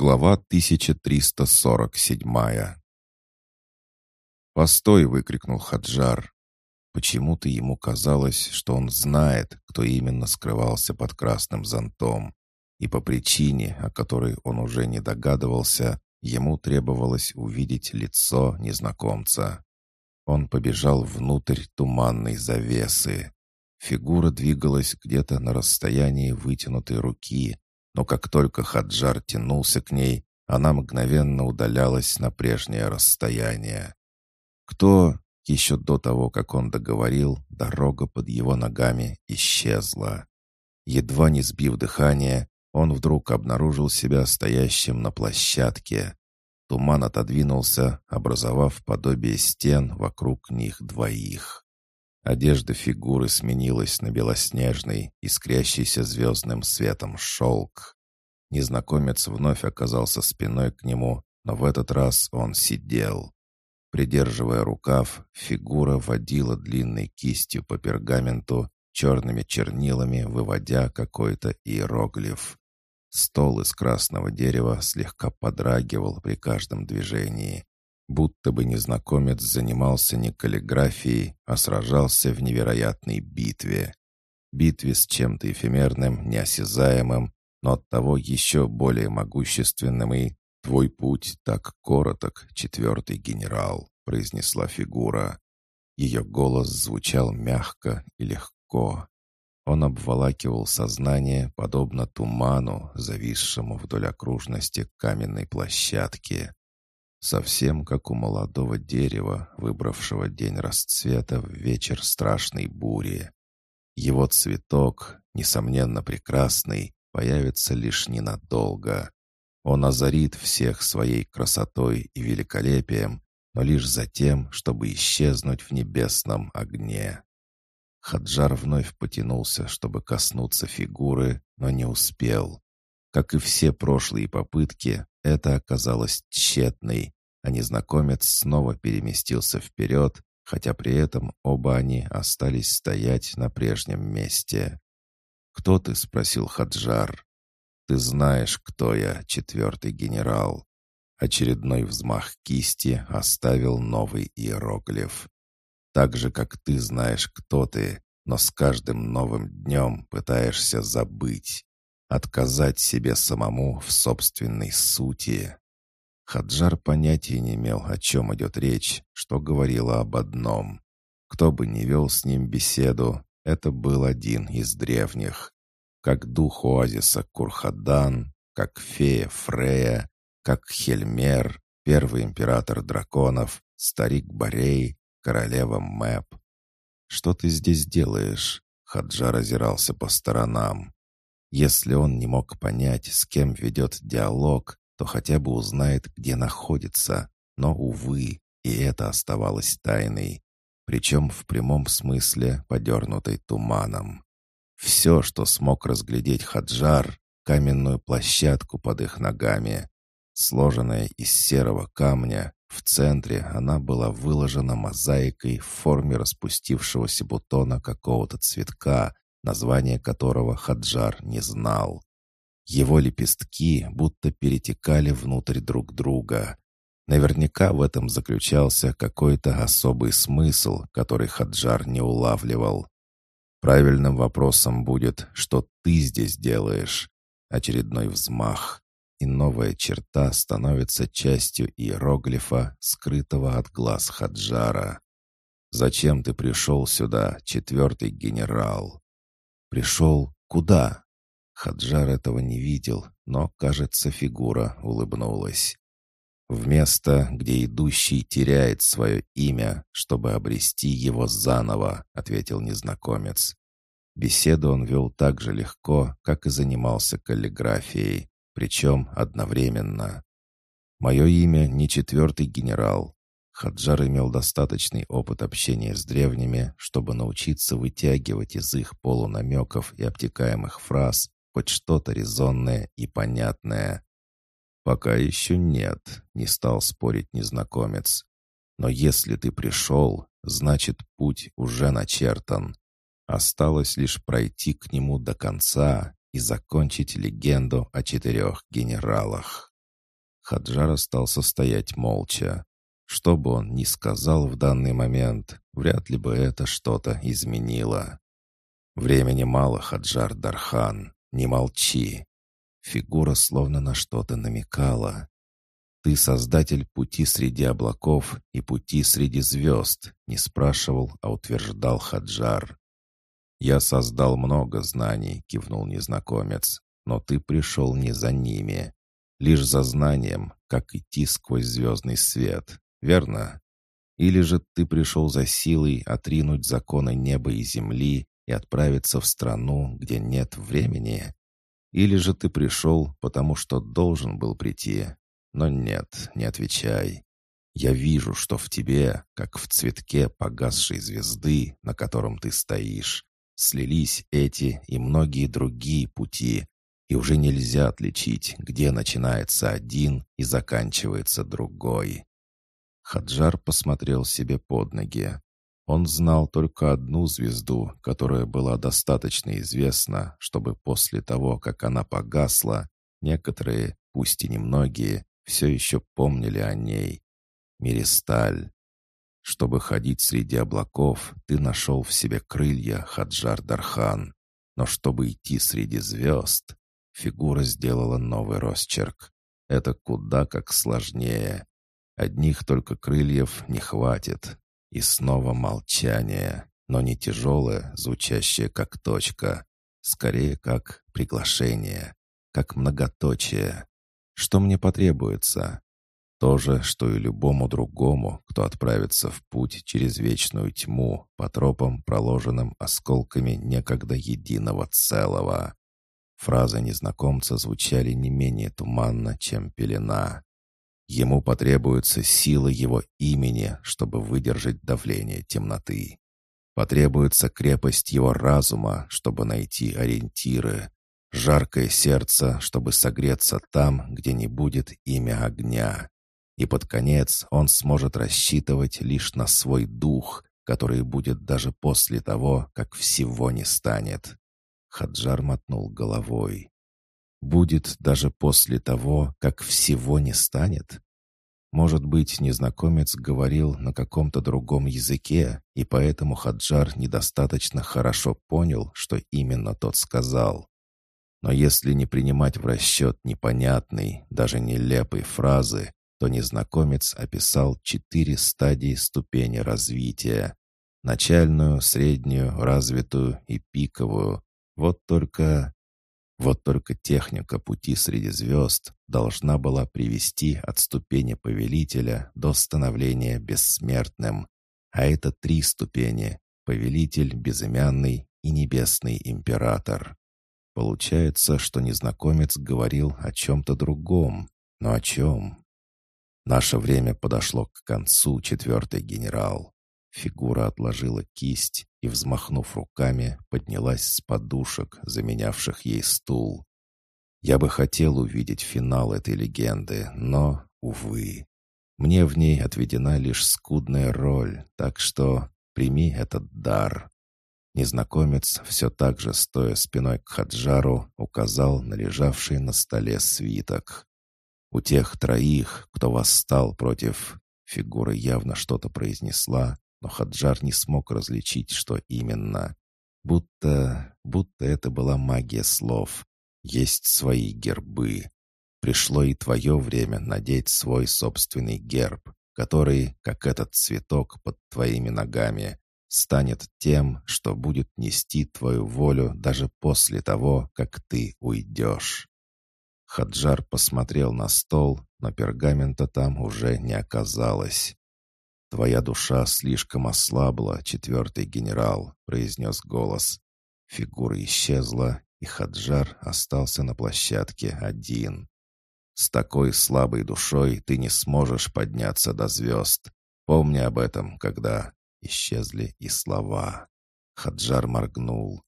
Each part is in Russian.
Глава 1347 «Постой!» — выкрикнул Хаджар. Почему-то ему казалось, что он знает, кто именно скрывался под красным зонтом. И по причине, о которой он уже не догадывался, ему требовалось увидеть лицо незнакомца. Он побежал внутрь туманной завесы. Фигура двигалась где-то на расстоянии вытянутой руки, но как только Хаджар тянулся к ней, она мгновенно удалялась на прежнее расстояние. Кто, еще до того, как он договорил, дорога под его ногами исчезла. Едва не сбив дыхание, он вдруг обнаружил себя стоящим на площадке. Туман отодвинулся, образовав подобие стен вокруг них двоих. Одежда фигуры сменилась на белоснежный, искрящийся звездным светом шелк. Незнакомец вновь оказался спиной к нему, но в этот раз он сидел. Придерживая рукав, фигура водила длинной кистью по пергаменту, черными чернилами выводя какой-то иероглиф. Стол из красного дерева слегка подрагивал при каждом движении. Будто бы незнакомец занимался не каллиграфией, а сражался в невероятной битве. Битве с чем-то эфемерным, неосязаемым, но оттого еще более могущественным и «Твой путь так короток, четвертый генерал», — произнесла фигура. Ее голос звучал мягко и легко. Он обволакивал сознание, подобно туману, зависшему вдоль окружности каменной площадки. Совсем как у молодого дерева, выбравшего день расцвета в вечер страшной бури. Его цветок, несомненно прекрасный, появится лишь ненадолго. Он озарит всех своей красотой и великолепием, но лишь за тем, чтобы исчезнуть в небесном огне. Хаджар вновь потянулся, чтобы коснуться фигуры, но не успел. Как и все прошлые попытки, это оказалось тщетной, а незнакомец снова переместился вперед, хотя при этом оба они остались стоять на прежнем месте. «Кто ты?» — спросил Хаджар. «Ты знаешь, кто я, четвертый генерал». Очередной взмах кисти оставил новый иероглиф. «Так же, как ты знаешь, кто ты, но с каждым новым днем пытаешься забыть отказать себе самому в собственной сути. Хаджар понятия не имел, о чем идет речь, что говорило об одном. Кто бы ни вел с ним беседу, это был один из древних. Как дух оазиса Курхадан, как фея Фрея, как Хельмер, первый император драконов, старик Борей, королева Мэп. «Что ты здесь делаешь?» Хаджар озирался по сторонам. Если он не мог понять, с кем ведет диалог, то хотя бы узнает, где находится. Но, увы, и это оставалось тайной. Причем в прямом смысле подернутой туманом. Все, что смог разглядеть Хаджар, каменную площадку под их ногами. Сложенная из серого камня, в центре она была выложена мозаикой в форме распустившегося бутона какого-то цветка, название которого Хаджар не знал. Его лепестки будто перетекали внутрь друг друга. Наверняка в этом заключался какой-то особый смысл, который Хаджар не улавливал. Правильным вопросом будет, что ты здесь делаешь? Очередной взмах, и новая черта становится частью иероглифа, скрытого от глаз Хаджара. «Зачем ты пришел сюда, четвертый генерал?» «Пришел куда?» Хаджар этого не видел, но, кажется, фигура улыбнулась. В место, где идущий теряет свое имя, чтобы обрести его заново, ответил незнакомец. Беседу он вел так же легко, как и занимался каллиграфией, причем одновременно. «Мое имя не четвертый генерал, Хаджар имел достаточный опыт общения с древними, чтобы научиться вытягивать из их полунамеков и обтекаемых фраз хоть что-то резонное и понятное. «Пока еще нет», — не стал спорить незнакомец. «Но если ты пришел, значит, путь уже начертан. Осталось лишь пройти к нему до конца и закончить легенду о четырех генералах». Хаджар остался стоять молча. Что бы он ни сказал в данный момент, вряд ли бы это что-то изменило. «Времени мало, Хаджар Дархан, не молчи». Фигура словно на что-то намекала. «Ты создатель пути среди облаков и пути среди звезд», не спрашивал, а утверждал Хаджар. «Я создал много знаний», — кивнул незнакомец, «но ты пришел не за ними лишь за знанием, как идти сквозь звездный свет, верно? Или же ты пришел за силой отринуть законы неба и земли и отправиться в страну, где нет времени? Или же ты пришел, потому что должен был прийти? Но нет, не отвечай. Я вижу, что в тебе, как в цветке погасшей звезды, на котором ты стоишь, слились эти и многие другие пути, и уже нельзя отличить, где начинается один и заканчивается другой. Хаджар посмотрел себе под ноги. Он знал только одну звезду, которая была достаточно известна, чтобы после того, как она погасла, некоторые, пусть и немногие, все еще помнили о ней. Миристаль. Чтобы ходить среди облаков, ты нашел в себе крылья, Хаджар Дархан. Но чтобы идти среди звезд, Фигура сделала новый росчерк. Это куда как сложнее. Одних только крыльев не хватит. И снова молчание, но не тяжелое, звучащее как точка. Скорее, как приглашение, как многоточие. Что мне потребуется? То же, что и любому другому, кто отправится в путь через вечную тьму по тропам, проложенным осколками некогда единого целого. Фразы незнакомца звучали не менее туманно, чем пелена. Ему потребуется сила его имени, чтобы выдержать давление темноты. Потребуется крепость его разума, чтобы найти ориентиры. Жаркое сердце, чтобы согреться там, где не будет имя огня. И под конец он сможет рассчитывать лишь на свой дух, который будет даже после того, как всего не станет. Хаджар мотнул головой. «Будет даже после того, как всего не станет?» Может быть, незнакомец говорил на каком-то другом языке, и поэтому Хаджар недостаточно хорошо понял, что именно тот сказал. Но если не принимать в расчет непонятной, даже нелепой фразы, то незнакомец описал четыре стадии ступени развития. Начальную, среднюю, развитую и пиковую, вот только... Вот только техника пути среди звезд должна была привести от ступени повелителя до становления бессмертным. А это три ступени — повелитель, безымянный и небесный император. Получается, что незнакомец говорил о чем-то другом. Но о чем? Наше время подошло к концу, четвертый генерал. Фигура отложила кисть и, взмахнув руками, поднялась с подушек, заменявших ей стул. Я бы хотел увидеть финал этой легенды, но, увы, мне в ней отведена лишь скудная роль, так что прими этот дар. Незнакомец, все так же стоя спиной к Хаджару, указал на лежавший на столе свиток. У тех троих, кто восстал против... Фигура явно что-то произнесла, но Хаджар не смог различить, что именно. Будто, будто это была магия слов. Есть свои гербы. Пришло и твое время надеть свой собственный герб, который, как этот цветок под твоими ногами, станет тем, что будет нести твою волю даже после того, как ты уйдешь. Хаджар посмотрел на стол, но пергамента там уже не оказалось. «Твоя душа слишком ослабла, четвертый генерал», — произнес голос. Фигура исчезла, и Хаджар остался на площадке один. «С такой слабой душой ты не сможешь подняться до звезд. Помни об этом, когда...» Исчезли и слова. Хаджар моргнул.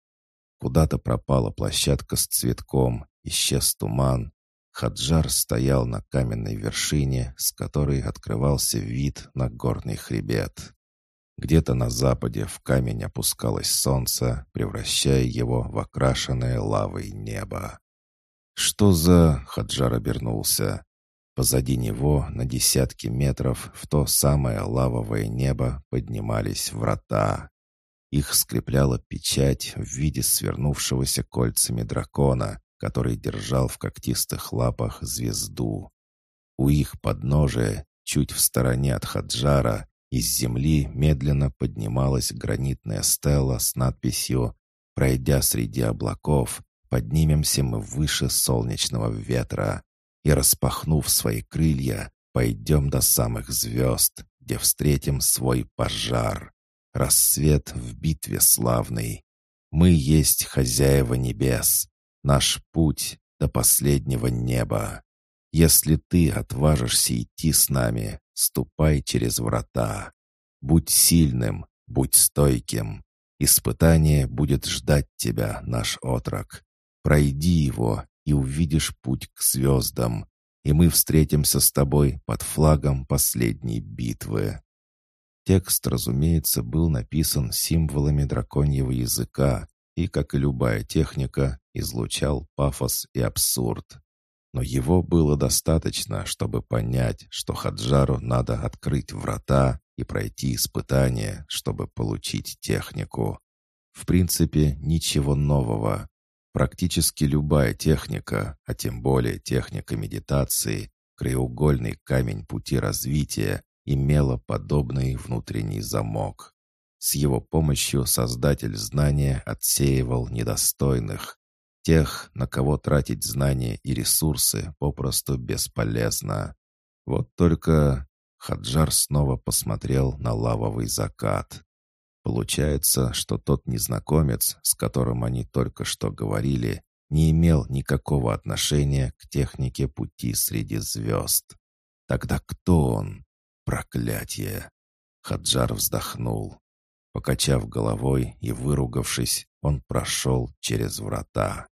Куда-то пропала площадка с цветком, исчез туман, Хаджар стоял на каменной вершине, с которой открывался вид на горный хребет. Где-то на западе в камень опускалось солнце, превращая его в окрашенное лавой небо. «Что за...» — Хаджар обернулся. Позади него на десятки метров в то самое лавовое небо поднимались врата. Их скрепляла печать в виде свернувшегося кольцами дракона, который держал в когтистых лапах звезду. У их подножия, чуть в стороне от Хаджара, из земли медленно поднималась гранитная стела с надписью «Пройдя среди облаков, поднимемся мы выше солнечного ветра и, распахнув свои крылья, пойдем до самых звезд, где встретим свой пожар. Рассвет в битве славный. Мы есть хозяева небес. Наш путь до последнего неба. Если ты отважишься идти с нами, ступай через врата. Будь сильным, будь стойким. Испытание будет ждать тебя, наш отрок. Пройди его и увидишь путь к звездам, и мы встретимся с тобой под флагом последней битвы». Текст, разумеется, был написан символами драконьего языка и, как и любая техника, излучал пафос и абсурд. Но его было достаточно, чтобы понять, что Хаджару надо открыть врата и пройти испытание, чтобы получить технику. В принципе, ничего нового. Практически любая техника, а тем более техника медитации, краеугольный камень пути развития, имела подобный внутренний замок. С его помощью создатель знания отсеивал недостойных, тех, на кого тратить знания и ресурсы попросту бесполезно. Вот только Хаджар снова посмотрел на лавовый закат. Получается, что тот незнакомец, с которым они только что говорили, не имел никакого отношения к технике пути среди звезд. Тогда кто он? Проклятие! Хаджар вздохнул. Покачав головой и выругавшись, он прошел через врата.